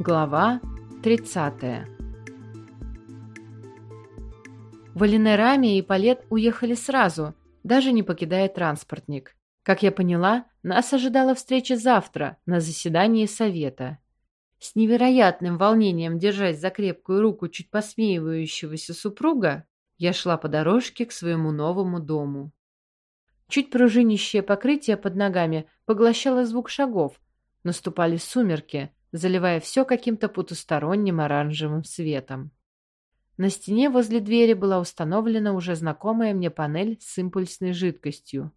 Глава 30 Валинерами и Палет уехали сразу, даже не покидая транспортник. Как я поняла, нас ожидала встреча завтра на заседании совета. С невероятным волнением, держась за крепкую руку чуть посмеивающегося супруга, я шла по дорожке к своему новому дому. Чуть пружинищее покрытие под ногами поглощало звук шагов. Наступали сумерки, заливая все каким-то потусторонним оранжевым светом. На стене возле двери была установлена уже знакомая мне панель с импульсной жидкостью.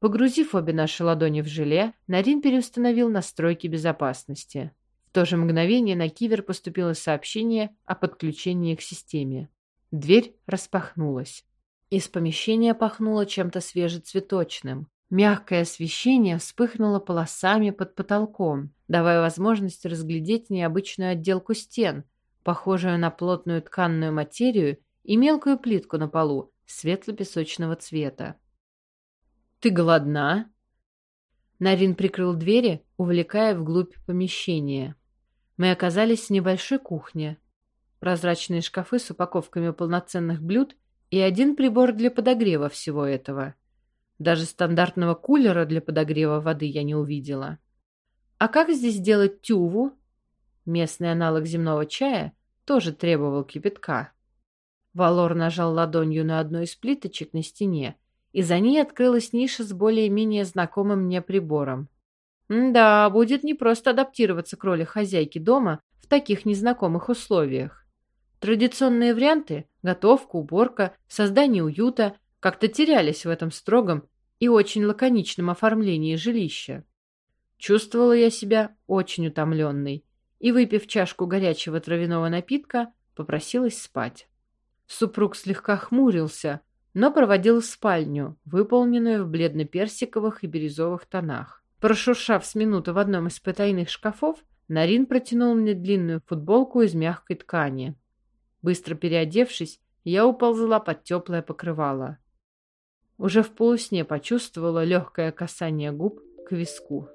Погрузив обе наши ладони в желе, Нарин переустановил настройки безопасности. В то же мгновение на кивер поступило сообщение о подключении к системе. Дверь распахнулась. Из помещения пахнуло чем-то свежецветочным. Мягкое освещение вспыхнуло полосами под потолком, давая возможность разглядеть необычную отделку стен, похожую на плотную тканную материю и мелкую плитку на полу светло-песочного цвета. «Ты голодна?» Нарин прикрыл двери, увлекая вглубь помещения. Мы оказались в небольшой кухне. Прозрачные шкафы с упаковками полноценных блюд и один прибор для подогрева всего этого. Даже стандартного кулера для подогрева воды я не увидела. А как здесь делать тюву? Местный аналог земного чая тоже требовал кипятка. Валор нажал ладонью на одну из плиточек на стене, и за ней открылась ниша с более-менее знакомым мне прибором. да, будет непросто адаптироваться к роли хозяйки дома в таких незнакомых условиях. Традиционные варианты – готовка, уборка, создание уюта – как-то терялись в этом строгом и очень лаконичном оформлении жилища. Чувствовала я себя очень утомленной и, выпив чашку горячего травяного напитка, попросилась спать. Супруг слегка хмурился, но проводил в спальню, выполненную в бледно-персиковых и бирюзовых тонах. Прошуршав с минуты в одном из потайных шкафов, Нарин протянул мне длинную футболку из мягкой ткани. Быстро переодевшись, я уползла под теплое покрывало. Уже в полусне почувствовала легкое касание губ к виску.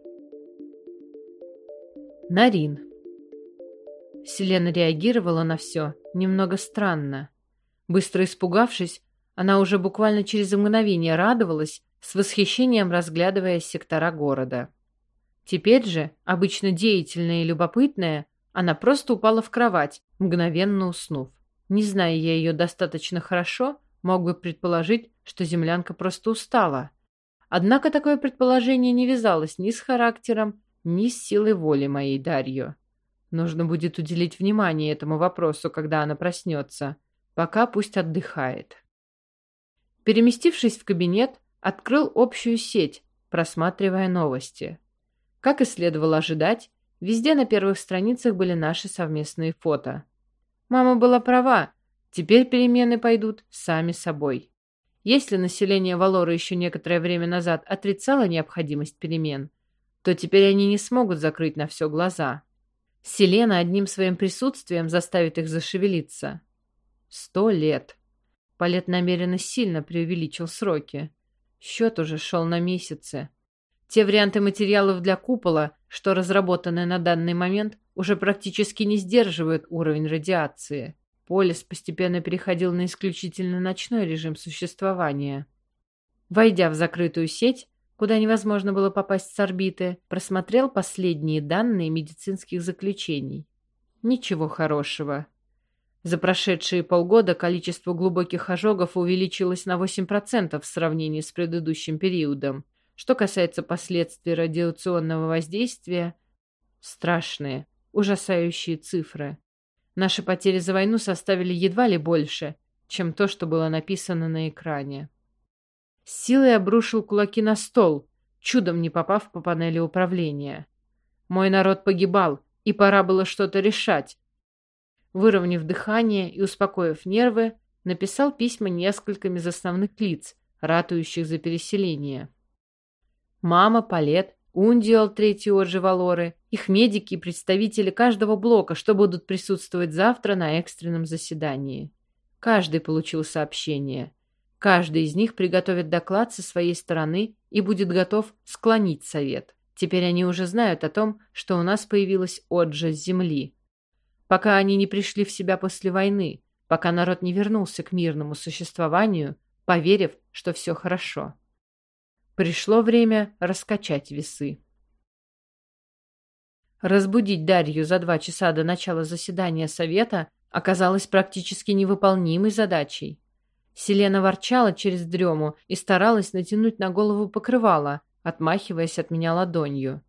Нарин. Селена реагировала на все немного странно. Быстро испугавшись, она уже буквально через мгновение радовалась, с восхищением разглядывая сектора города. Теперь же, обычно деятельная и любопытная, она просто упала в кровать, мгновенно уснув. Не зная я ее достаточно хорошо, мог бы предположить, что землянка просто устала. Однако такое предположение не вязалось ни с характером, ни с силой воли моей Дарью. Нужно будет уделить внимание этому вопросу, когда она проснется. Пока пусть отдыхает. Переместившись в кабинет, открыл общую сеть, просматривая новости. Как и следовало ожидать, везде на первых страницах были наши совместные фото. Мама была права. Теперь перемены пойдут сами собой. Если население Валора еще некоторое время назад отрицало необходимость перемен, то теперь они не смогут закрыть на все глаза. Селена одним своим присутствием заставит их зашевелиться. Сто лет. Палет намеренно сильно преувеличил сроки. Счет уже шел на месяцы. Те варианты материалов для купола, что разработаны на данный момент, уже практически не сдерживают уровень радиации. Полис постепенно переходил на исключительно ночной режим существования. Войдя в закрытую сеть, куда невозможно было попасть с орбиты, просмотрел последние данные медицинских заключений. Ничего хорошего. За прошедшие полгода количество глубоких ожогов увеличилось на 8% в сравнении с предыдущим периодом. Что касается последствий радиационного воздействия, страшные, ужасающие цифры. Наши потери за войну составили едва ли больше, чем то, что было написано на экране. С силой обрушил кулаки на стол, чудом не попав по панели управления. Мой народ погибал, и пора было что-то решать. Выровняв дыхание и успокоив нервы, написал письма нескольким из основных лиц, ратующих за переселение. Мама, Палет, Ундиал, третий Оржи Валоры, их медики и представители каждого блока, что будут присутствовать завтра на экстренном заседании. Каждый получил сообщение. Каждый из них приготовит доклад со своей стороны и будет готов склонить совет. Теперь они уже знают о том, что у нас появилась отжа с земли. Пока они не пришли в себя после войны, пока народ не вернулся к мирному существованию, поверив, что все хорошо. Пришло время раскачать весы. Разбудить Дарью за два часа до начала заседания совета оказалось практически невыполнимой задачей. Селена ворчала через дрему и старалась натянуть на голову покрывало, отмахиваясь от меня ладонью.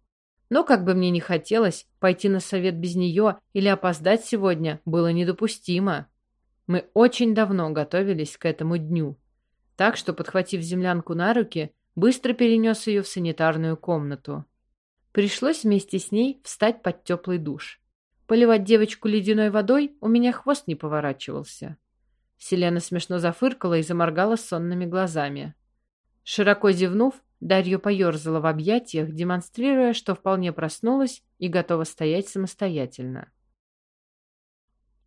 Но, как бы мне ни хотелось, пойти на совет без нее или опоздать сегодня было недопустимо. Мы очень давно готовились к этому дню. Так что, подхватив землянку на руки, быстро перенес ее в санитарную комнату. Пришлось вместе с ней встать под теплый душ. Поливать девочку ледяной водой у меня хвост не поворачивался. Селена смешно зафыркала и заморгала сонными глазами. Широко зевнув, Дарья поерзала в объятиях, демонстрируя, что вполне проснулась и готова стоять самостоятельно.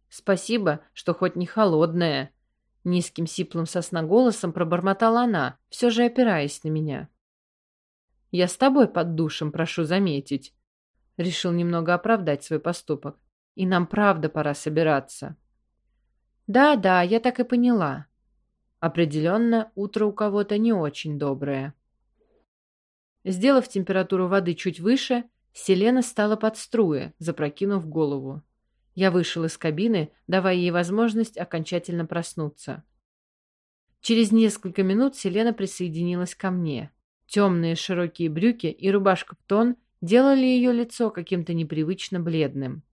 «Спасибо, что хоть не холодная», — низким сиплым сосноголосом пробормотала она, все же опираясь на меня. Я с тобой под душем, прошу заметить. Решил немного оправдать свой поступок. И нам правда пора собираться. Да, да, я так и поняла. Определенно, утро у кого-то не очень доброе. Сделав температуру воды чуть выше, Селена стала под струи, запрокинув голову. Я вышел из кабины, давая ей возможность окончательно проснуться. Через несколько минут Селена присоединилась ко мне. Темные широкие брюки и рубашка в тон делали ее лицо каким-то непривычно бледным.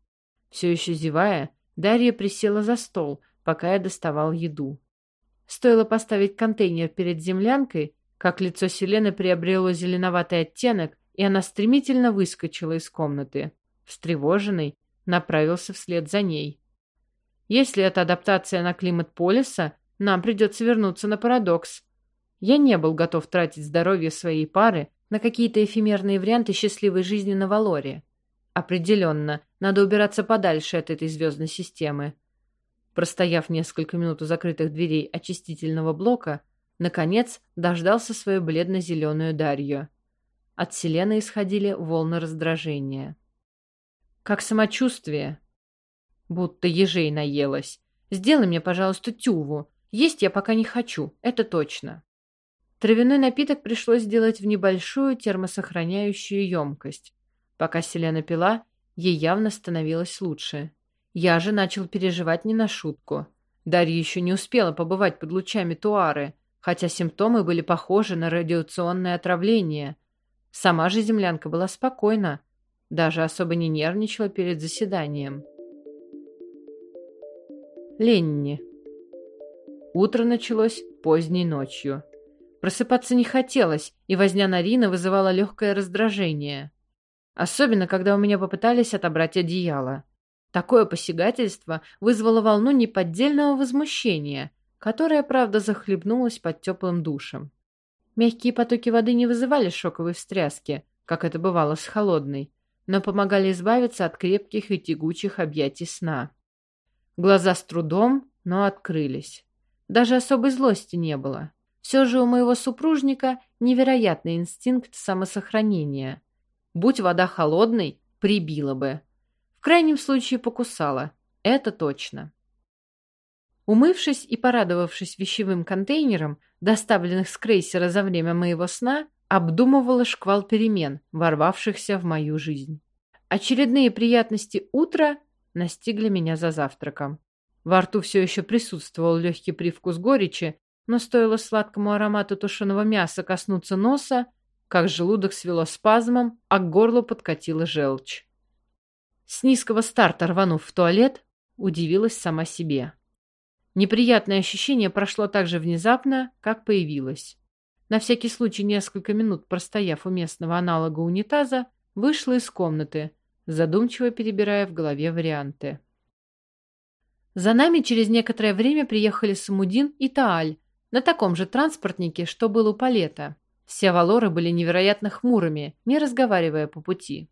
Все еще зевая, Дарья присела за стол, пока я доставал еду. Стоило поставить контейнер перед землянкой, как лицо Селены приобрело зеленоватый оттенок, и она стремительно выскочила из комнаты. Встревоженный, направился вслед за ней. Если это адаптация на климат полиса, нам придется вернуться на парадокс. Я не был готов тратить здоровье своей пары на какие-то эфемерные варианты счастливой жизни на Валоре. Определенно, надо убираться подальше от этой звездной системы. Простояв несколько минут у закрытых дверей очистительного блока, наконец дождался свою бледно-зеленую Дарью. От Селены исходили волны раздражения. «Как самочувствие?» «Будто ежей наелась. Сделай мне, пожалуйста, тюву. Есть я пока не хочу, это точно». Травяной напиток пришлось сделать в небольшую термосохраняющую емкость. Пока Селена пила, ей явно становилось лучше. Я же начал переживать не на шутку. Дарья еще не успела побывать под лучами туары, хотя симптомы были похожи на радиационное отравление. Сама же землянка была спокойна, даже особо не нервничала перед заседанием. Ленни. Утро началось поздней ночью. Просыпаться не хотелось, и возня Нарина вызывала легкое раздражение. Особенно, когда у меня попытались отобрать одеяло. Такое посягательство вызвало волну неподдельного возмущения, которое, правда, захлебнулось под теплым душем. Мягкие потоки воды не вызывали шоковой встряски, как это бывало с холодной, но помогали избавиться от крепких и тягучих объятий сна. Глаза с трудом, но открылись. Даже особой злости не было. Все же у моего супружника невероятный инстинкт самосохранения. Будь вода холодной, прибила бы. В крайнем случае покусала. Это точно. Умывшись и порадовавшись вещевым контейнером, доставленных с крейсера за время моего сна, обдумывала шквал перемен, ворвавшихся в мою жизнь. Очередные приятности утра настигли меня за завтраком. Во рту все еще присутствовал легкий привкус горечи, но стоило сладкому аромату тушеного мяса коснуться носа, как желудок свело спазмом, а к горлу подкатила желчь. С низкого старта рванув в туалет, удивилась сама себе. Неприятное ощущение прошло так же внезапно, как появилось. На всякий случай, несколько минут простояв у местного аналога унитаза, вышла из комнаты, задумчиво перебирая в голове варианты. За нами через некоторое время приехали Самудин и Тааль, на таком же транспортнике, что был у Палета. Все валоры были невероятно хмурыми, не разговаривая по пути.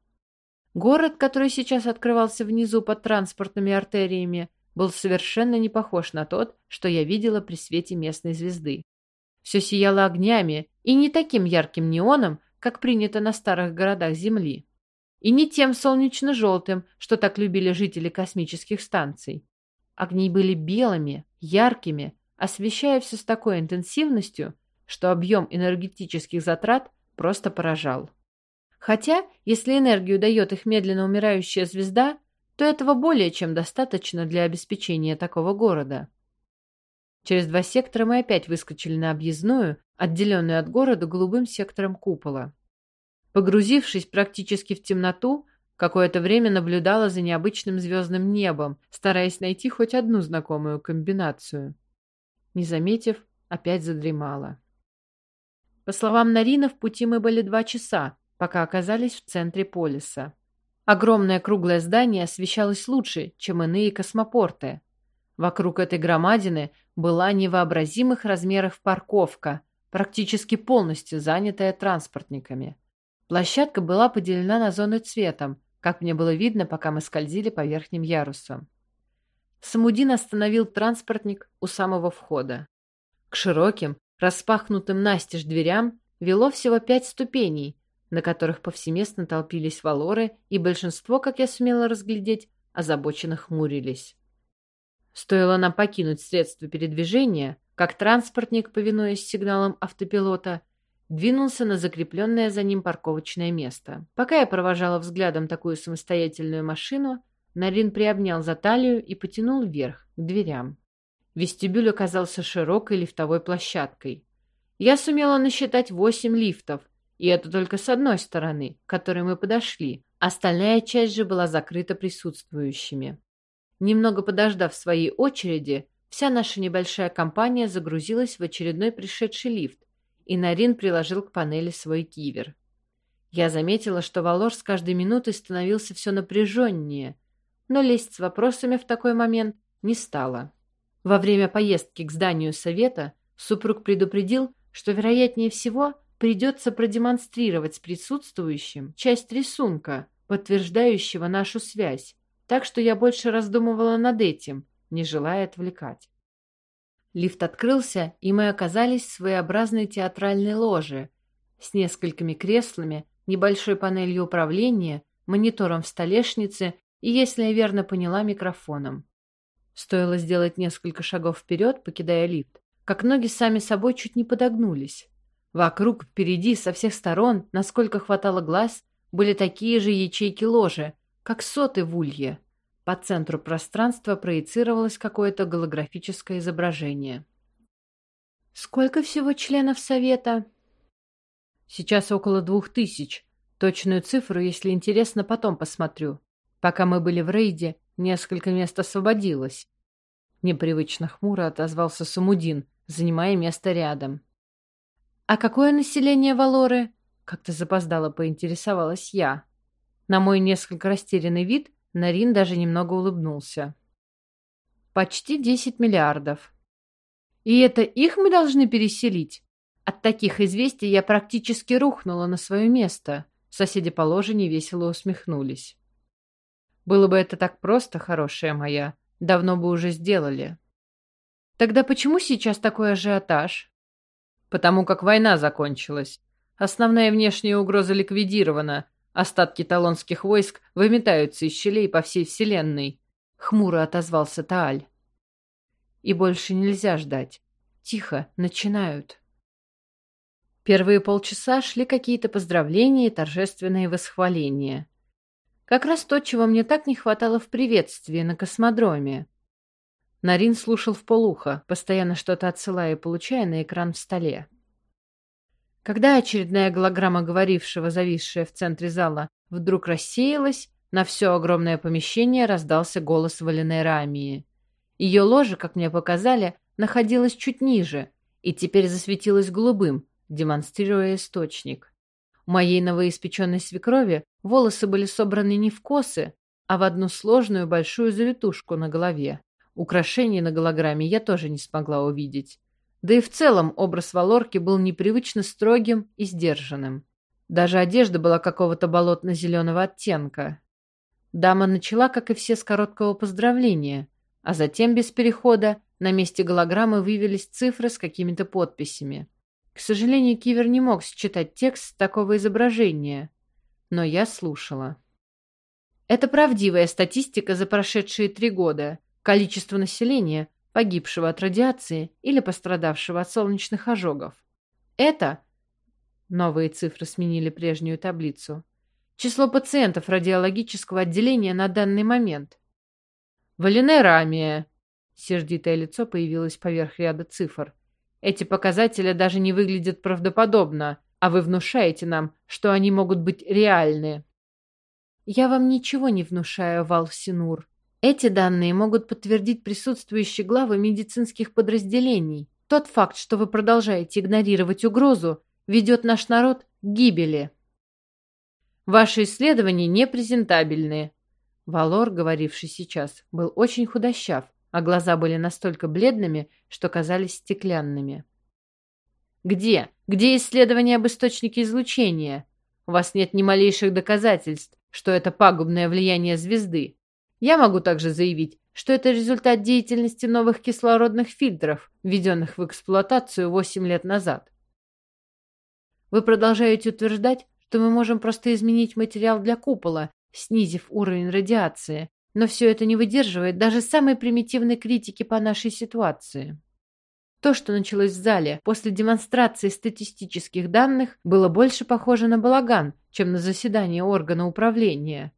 Город, который сейчас открывался внизу под транспортными артериями, был совершенно не похож на тот, что я видела при свете местной звезды. Все сияло огнями, и не таким ярким неоном, как принято на старых городах Земли. И не тем солнечно-желтым, что так любили жители космических станций. Огни были белыми, яркими, освещая все с такой интенсивностью, что объем энергетических затрат просто поражал. Хотя, если энергию дает их медленно умирающая звезда, то этого более чем достаточно для обеспечения такого города. Через два сектора мы опять выскочили на объездную, отделенную от города голубым сектором купола. Погрузившись практически в темноту, какое-то время наблюдала за необычным звездным небом, стараясь найти хоть одну знакомую комбинацию. Не заметив, опять задремала. По словам Нарина, в пути мы были два часа, пока оказались в центре полиса. Огромное круглое здание освещалось лучше, чем иные космопорты. Вокруг этой громадины была невообразимых размеров парковка, практически полностью занятая транспортниками. Площадка была поделена на зоны цветом, как мне было видно, пока мы скользили по верхним ярусам. Самудин остановил транспортник у самого входа. К широким, распахнутым настежь дверям вело всего пять ступеней, на которых повсеместно толпились валоры, и большинство, как я сумела разглядеть, озабоченно хмурились. Стоило нам покинуть средство передвижения, как транспортник, повинуясь сигналам автопилота, двинулся на закрепленное за ним парковочное место. Пока я провожала взглядом такую самостоятельную машину, Нарин приобнял за талию и потянул вверх, к дверям. Вестибюль оказался широкой лифтовой площадкой. Я сумела насчитать восемь лифтов, и это только с одной стороны, к которой мы подошли. Остальная часть же была закрыта присутствующими. Немного подождав своей очереди, вся наша небольшая компания загрузилась в очередной пришедший лифт, и Нарин приложил к панели свой кивер. Я заметила, что Валор с каждой минутой становился все напряженнее, но лезть с вопросами в такой момент не стала. Во время поездки к зданию совета супруг предупредил, что, вероятнее всего, придется продемонстрировать присутствующим часть рисунка, подтверждающего нашу связь, так что я больше раздумывала над этим, не желая отвлекать. Лифт открылся, и мы оказались в своеобразной театральной ложе с несколькими креслами, небольшой панелью управления, монитором в столешнице и, если я верно поняла, микрофоном. Стоило сделать несколько шагов вперед, покидая лифт, как ноги сами собой чуть не подогнулись. Вокруг, впереди, со всех сторон, насколько хватало глаз, были такие же ячейки ложи, как соты в улье. По центру пространства проецировалось какое-то голографическое изображение. «Сколько всего членов Совета?» «Сейчас около двух тысяч. Точную цифру, если интересно, потом посмотрю. Пока мы были в рейде, несколько мест освободилось». Непривычно хмуро отозвался Сумудин, занимая место рядом. «А какое население Валоры?» Как-то запоздало поинтересовалась я. На мой несколько растерянный вид Нарин даже немного улыбнулся. Почти десять миллиардов. И это их мы должны переселить? От таких известий я практически рухнула на свое место. Соседи по ложе невесело усмехнулись. Было бы это так просто, хорошая моя, давно бы уже сделали. Тогда почему сейчас такой ажиотаж? Потому как война закончилась. Основная внешняя угроза ликвидирована, Остатки талонских войск выметаются из щелей по всей вселенной. Хмуро отозвался Тааль. И больше нельзя ждать. Тихо, начинают. Первые полчаса шли какие-то поздравления и торжественные восхваления. Как раз то, чего мне так не хватало в приветствии на космодроме. Нарин слушал в полухо, постоянно что-то отсылая и получая на экран в столе. Когда очередная голограмма говорившего, зависшая в центре зала, вдруг рассеялась, на все огромное помещение раздался голос Валенеры Амии. Ее ложа, как мне показали, находилась чуть ниже и теперь засветилась голубым, демонстрируя источник. У моей новоиспеченной свекрови волосы были собраны не в косы, а в одну сложную большую завитушку на голове. Украшений на голограмме я тоже не смогла увидеть. Да и в целом образ Валорки был непривычно строгим и сдержанным. Даже одежда была какого-то болотно-зеленого оттенка. Дама начала, как и все, с короткого поздравления, а затем без перехода на месте голограммы вывелись цифры с какими-то подписями. К сожалению, Кивер не мог считать текст такого изображения, но я слушала. Это правдивая статистика за прошедшие три года. Количество населения, погибшего от радиации или пострадавшего от солнечных ожогов. Это... Новые цифры сменили прежнюю таблицу. Число пациентов радиологического отделения на данный момент. Валинерамия. Сердитое лицо появилось поверх ряда цифр. Эти показатели даже не выглядят правдоподобно, а вы внушаете нам, что они могут быть реальны. Я вам ничего не внушаю, Валсинур. Эти данные могут подтвердить присутствующие главы медицинских подразделений. Тот факт, что вы продолжаете игнорировать угрозу, ведет наш народ к гибели. Ваши исследования непрезентабельны. Валор, говоривший сейчас, был очень худощав, а глаза были настолько бледными, что казались стеклянными. «Где? Где исследования об источнике излучения? У вас нет ни малейших доказательств, что это пагубное влияние звезды. Я могу также заявить, что это результат деятельности новых кислородных фильтров, введенных в эксплуатацию 8 лет назад. Вы продолжаете утверждать, что мы можем просто изменить материал для купола, снизив уровень радиации, но все это не выдерживает даже самой примитивной критики по нашей ситуации. То, что началось в зале после демонстрации статистических данных, было больше похоже на балаган, чем на заседание органа управления.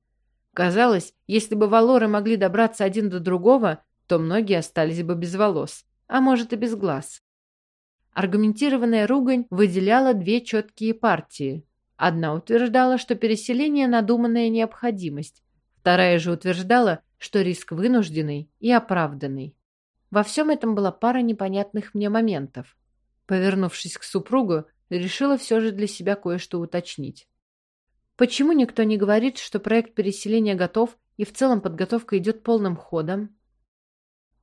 Казалось, если бы валоры могли добраться один до другого, то многие остались бы без волос, а может и без глаз. Аргументированная ругань выделяла две четкие партии. Одна утверждала, что переселение – надуманная необходимость, вторая же утверждала, что риск вынужденный и оправданный. Во всем этом была пара непонятных мне моментов. Повернувшись к супругу, решила все же для себя кое-что уточнить. Почему никто не говорит, что проект переселения готов и в целом подготовка идет полным ходом?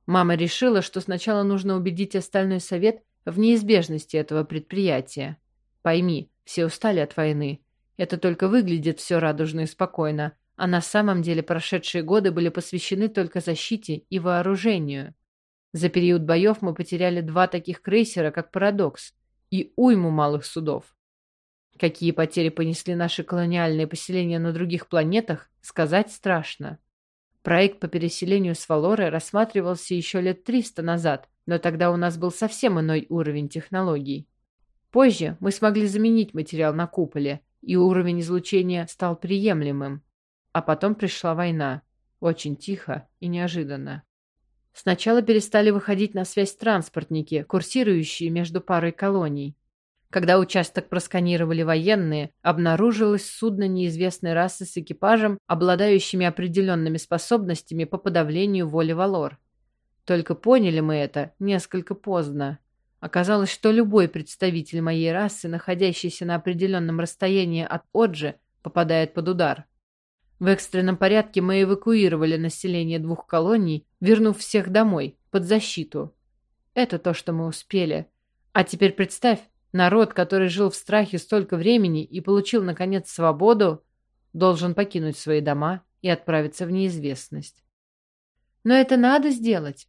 Мама решила, что сначала нужно убедить остальной совет в неизбежности этого предприятия. Пойми, все устали от войны. Это только выглядит все радужно и спокойно, а на самом деле прошедшие годы были посвящены только защите и вооружению. За период боев мы потеряли два таких крейсера, как «Парадокс», и уйму малых судов. Какие потери понесли наши колониальные поселения на других планетах, сказать страшно. Проект по переселению с Валоры рассматривался еще лет 300 назад, но тогда у нас был совсем иной уровень технологий. Позже мы смогли заменить материал на куполе, и уровень излучения стал приемлемым. А потом пришла война. Очень тихо и неожиданно. Сначала перестали выходить на связь транспортники, курсирующие между парой колоний. Когда участок просканировали военные, обнаружилось судно неизвестной расы с экипажем, обладающими определенными способностями по подавлению воли Валор. Только поняли мы это несколько поздно. Оказалось, что любой представитель моей расы, находящийся на определенном расстоянии от Оджи, попадает под удар. В экстренном порядке мы эвакуировали население двух колоний, вернув всех домой, под защиту. Это то, что мы успели. А теперь представь, народ, который жил в страхе столько времени и получил, наконец, свободу, должен покинуть свои дома и отправиться в неизвестность. Но это надо сделать.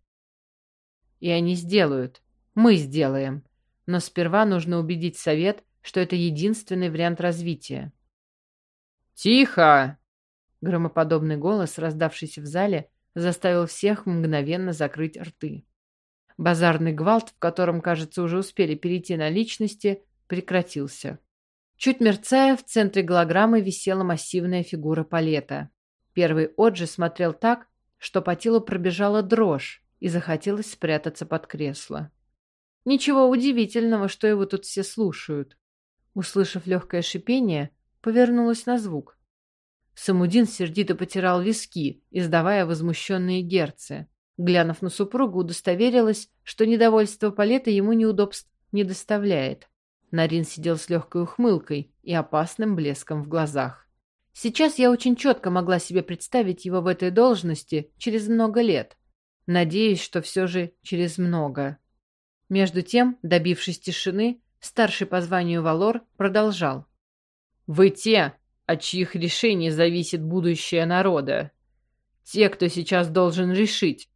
И они сделают. Мы сделаем. Но сперва нужно убедить совет, что это единственный вариант развития. «Тихо!» Громоподобный голос, раздавшийся в зале, заставил всех мгновенно закрыть рты. Базарный гвалт, в котором, кажется, уже успели перейти на личности, прекратился. Чуть мерцая, в центре голограммы висела массивная фигура палета. Первый Оджи смотрел так, что по телу пробежала дрожь и захотелось спрятаться под кресло. Ничего удивительного, что его тут все слушают. Услышав легкое шипение, повернулась на звук. Самудин сердито потирал виски, издавая возмущенные герцы. Глянув на супругу, удостоверилась, что недовольство Палета ему неудобств не доставляет. Нарин сидел с легкой ухмылкой и опасным блеском в глазах. Сейчас я очень четко могла себе представить его в этой должности через много лет. Надеюсь, что все же через много. Между тем, добившись тишины, старший по званию Валор продолжал. «Вы те, от чьих решений зависит будущее народа. Те, кто сейчас должен решить,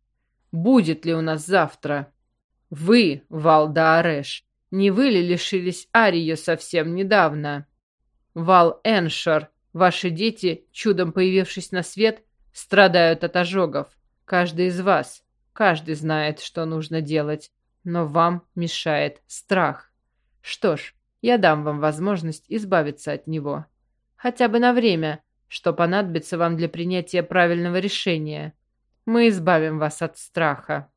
будет ли у нас завтра. Вы, Валда Ареш, Не вы ли лишились Арию совсем недавно? Вал Эншар, ваши дети, чудом появившись на свет, страдают от ожогов. Каждый из вас, каждый знает, что нужно делать, но вам мешает страх. Что ж, я дам вам возможность избавиться от него. Хотя бы на время, что понадобится вам для принятия правильного решения. Мы избавим вас от страха.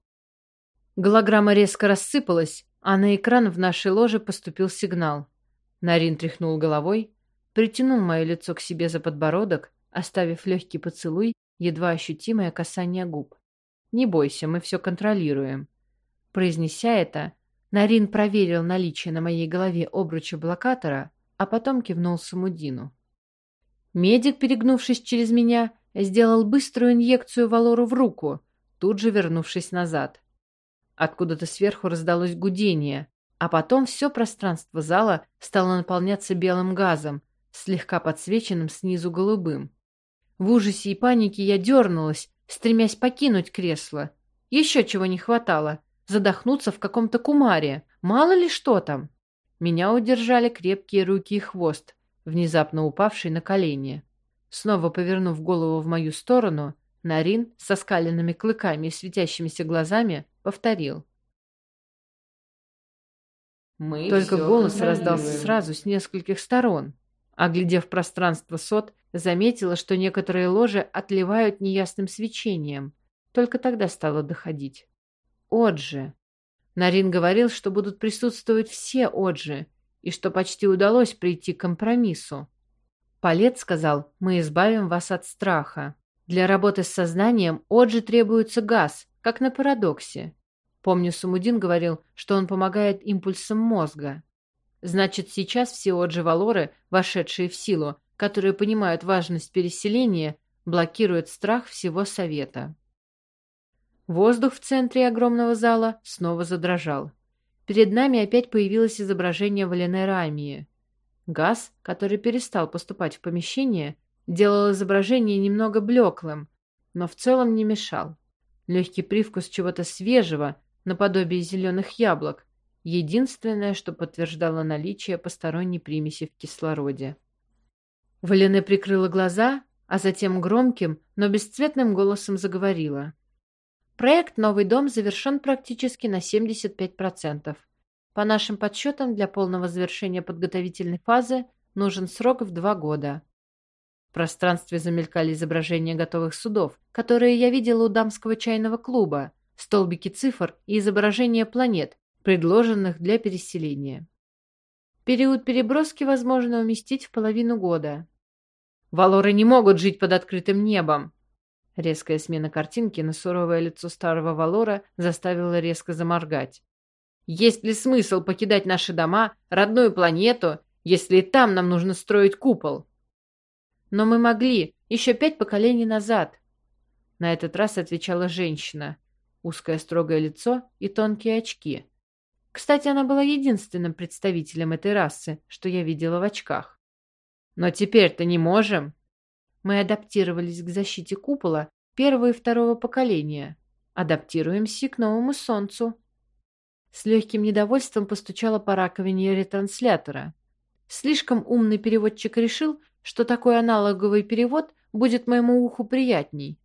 Голограмма резко рассыпалась, а на экран в нашей ложе поступил сигнал. Нарин тряхнул головой, притянул мое лицо к себе за подбородок, оставив легкий поцелуй, едва ощутимое касание губ. «Не бойся, мы все контролируем». Произнеся это, Нарин проверил наличие на моей голове обруча блокатора, а потом кивнул Самудину. Медик, перегнувшись через меня, сделал быструю инъекцию Валору в руку, тут же вернувшись назад. Откуда-то сверху раздалось гудение, а потом все пространство зала стало наполняться белым газом, слегка подсвеченным снизу голубым. В ужасе и панике я дернулась, стремясь покинуть кресло. Еще чего не хватало — задохнуться в каком-то кумаре. Мало ли что там. Меня удержали крепкие руки и хвост, внезапно упавший на колени. Снова повернув голову в мою сторону, Нарин со скаленными клыками и светящимися глазами повторил. Мы Только голос раздался сразу с нескольких сторон. Оглядев пространство сот, заметила, что некоторые ложи отливают неясным свечением. Только тогда стало доходить. Оджи. Нарин говорил, что будут присутствовать все Оджи, и что почти удалось прийти к компромиссу. Палет сказал, мы избавим вас от страха. Для работы с сознанием Оджи требуется газ, как на парадоксе. Помню, Сумудин говорил, что он помогает импульсам мозга. Значит, сейчас все Оджи-валоры, вошедшие в силу, которые понимают важность переселения, блокируют страх всего Совета. Воздух в центре огромного зала снова задрожал. Перед нами опять появилось изображение Валенерамии. Газ, который перестал поступать в помещение, делал изображение немного блеклым, но в целом не мешал. Легкий привкус чего-то свежего, наподобие зеленых яблок, единственное, что подтверждало наличие посторонней примеси в кислороде. Валене прикрыла глаза, а затем громким, но бесцветным голосом заговорила. Проект «Новый дом» завершен практически на 75%. По нашим подсчетам, для полного завершения подготовительной фазы нужен срок в два года. В пространстве замелькали изображения готовых судов, которые я видела у дамского чайного клуба, столбики цифр и изображения планет, предложенных для переселения. Период переброски возможно уместить в половину года. Валоры не могут жить под открытым небом, Резкая смена картинки на суровое лицо старого Валора заставила резко заморгать. «Есть ли смысл покидать наши дома, родную планету, если и там нам нужно строить купол?» «Но мы могли, еще пять поколений назад», — на этот раз отвечала женщина. Узкое строгое лицо и тонкие очки. Кстати, она была единственным представителем этой расы, что я видела в очках. «Но теперь-то не можем», мы адаптировались к защите купола первого и второго поколения. Адаптируемся к новому солнцу. С легким недовольством постучала по раковине ретранслятора. Слишком умный переводчик решил, что такой аналоговый перевод будет моему уху приятней.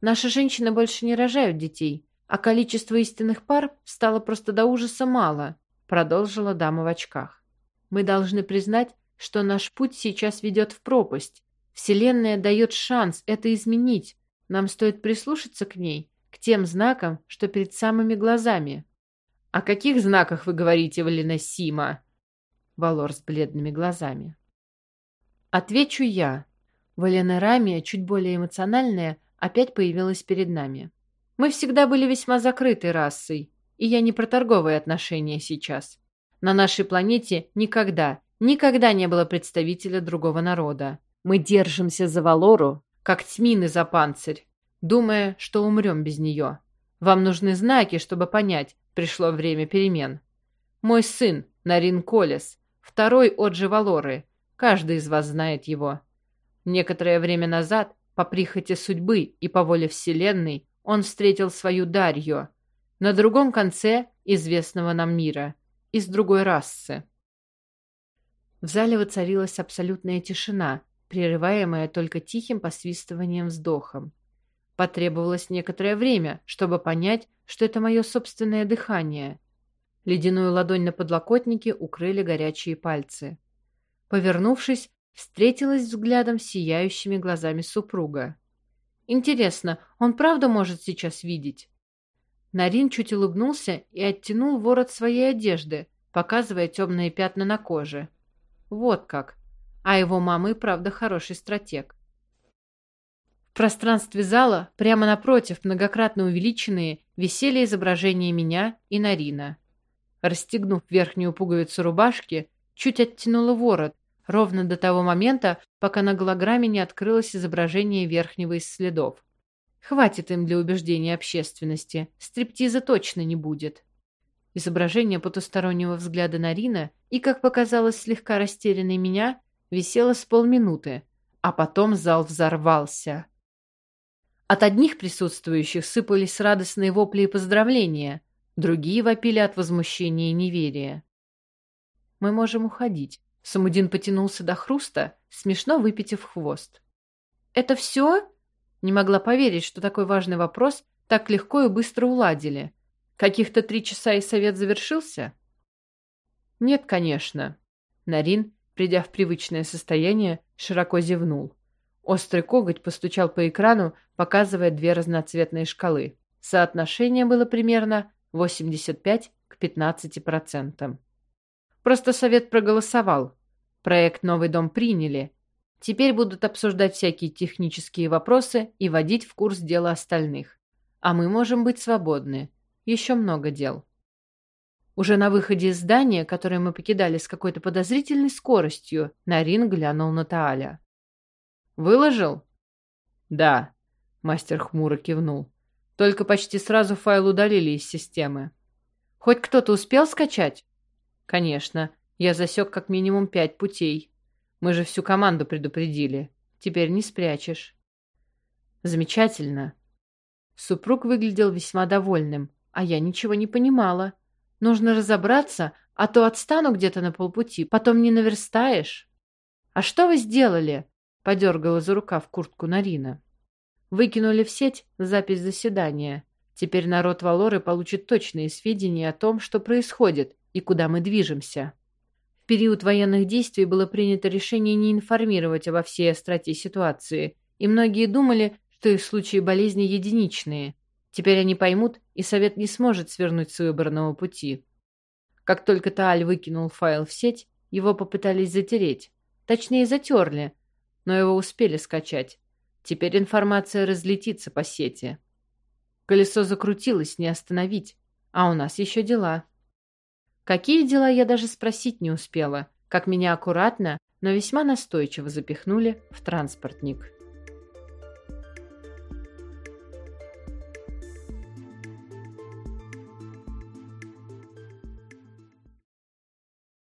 Наши женщины больше не рожают детей, а количество истинных пар стало просто до ужаса мало, продолжила дама в очках. Мы должны признать, что наш путь сейчас ведет в пропасть, Вселенная дает шанс это изменить. Нам стоит прислушаться к ней, к тем знакам, что перед самыми глазами. «О каких знаках вы говорите, Валина Сима?» Валор с бледными глазами. Отвечу я. Валена Рамия, чуть более эмоциональная, опять появилась перед нами. Мы всегда были весьма закрытой расой, и я не про торговые отношения сейчас. На нашей планете никогда, никогда не было представителя другого народа. Мы держимся за Валору, как тьмины за панцирь, думая, что умрем без нее. Вам нужны знаки, чтобы понять, пришло время перемен. Мой сын, Нарин Колес, второй Оджи Валоры. Каждый из вас знает его. Некоторое время назад, по прихоти судьбы и по воле Вселенной, он встретил свою Дарью на другом конце известного нам мира из другой расы. В зале воцарилась абсолютная тишина, прерываемая только тихим посвистыванием вздохом. Потребовалось некоторое время, чтобы понять, что это мое собственное дыхание. Ледяную ладонь на подлокотнике укрыли горячие пальцы. Повернувшись, встретилась взглядом с сияющими глазами супруга. Интересно, он правда может сейчас видеть? Нарин чуть улыбнулся и оттянул ворот своей одежды, показывая темные пятна на коже. Вот как. А его мама и правда хороший стратег. В пространстве зала, прямо напротив, многократно увеличенные, висели изображения меня и Нарина. Расстегнув верхнюю пуговицу рубашки, чуть оттянула ворот, ровно до того момента, пока на голограмме не открылось изображение верхнего из следов. Хватит им для убеждения общественности, стриптиза точно не будет. Изображение потустороннего взгляда Нарина и, как показалось, слегка растерянной меня, висело с полминуты, а потом зал взорвался. От одних присутствующих сыпались радостные вопли и поздравления, другие вопили от возмущения и неверия. «Мы можем уходить», Самудин потянулся до хруста, смешно выпитив хвост. «Это все?» Не могла поверить, что такой важный вопрос так легко и быстро уладили. Каких-то три часа и совет завершился? Нет, конечно. Нарин, придя в привычное состояние, широко зевнул. Острый коготь постучал по экрану, показывая две разноцветные шкалы. Соотношение было примерно 85 к 15%. Просто совет проголосовал. Проект «Новый дом» приняли. Теперь будут обсуждать всякие технические вопросы и вводить в курс дела остальных. А мы можем быть свободны. Еще много дел. Уже на выходе из здания, которое мы покидали с какой-то подозрительной скоростью, Нарин глянул на Тааля. «Выложил?» «Да», — мастер хмуро кивнул. «Только почти сразу файл удалили из системы». «Хоть кто-то успел скачать?» «Конечно. Я засек как минимум пять путей. Мы же всю команду предупредили. Теперь не спрячешь». «Замечательно». Супруг выглядел весьма довольным, а я ничего не понимала. Нужно разобраться, а то отстану где-то на полпути, потом не наверстаешь. «А что вы сделали?» — подергала за рукав куртку Нарина. «Выкинули в сеть запись заседания. Теперь народ Валоры получит точные сведения о том, что происходит, и куда мы движемся. В период военных действий было принято решение не информировать обо всей остроте ситуации, и многие думали, что их случаи болезни единичные. Теперь они поймут, и Совет не сможет свернуть с выбранного пути. Как только Тааль выкинул файл в сеть, его попытались затереть. Точнее, затерли, но его успели скачать. Теперь информация разлетится по сети. Колесо закрутилось, не остановить. А у нас еще дела. Какие дела я даже спросить не успела, как меня аккуратно, но весьма настойчиво запихнули в транспортник.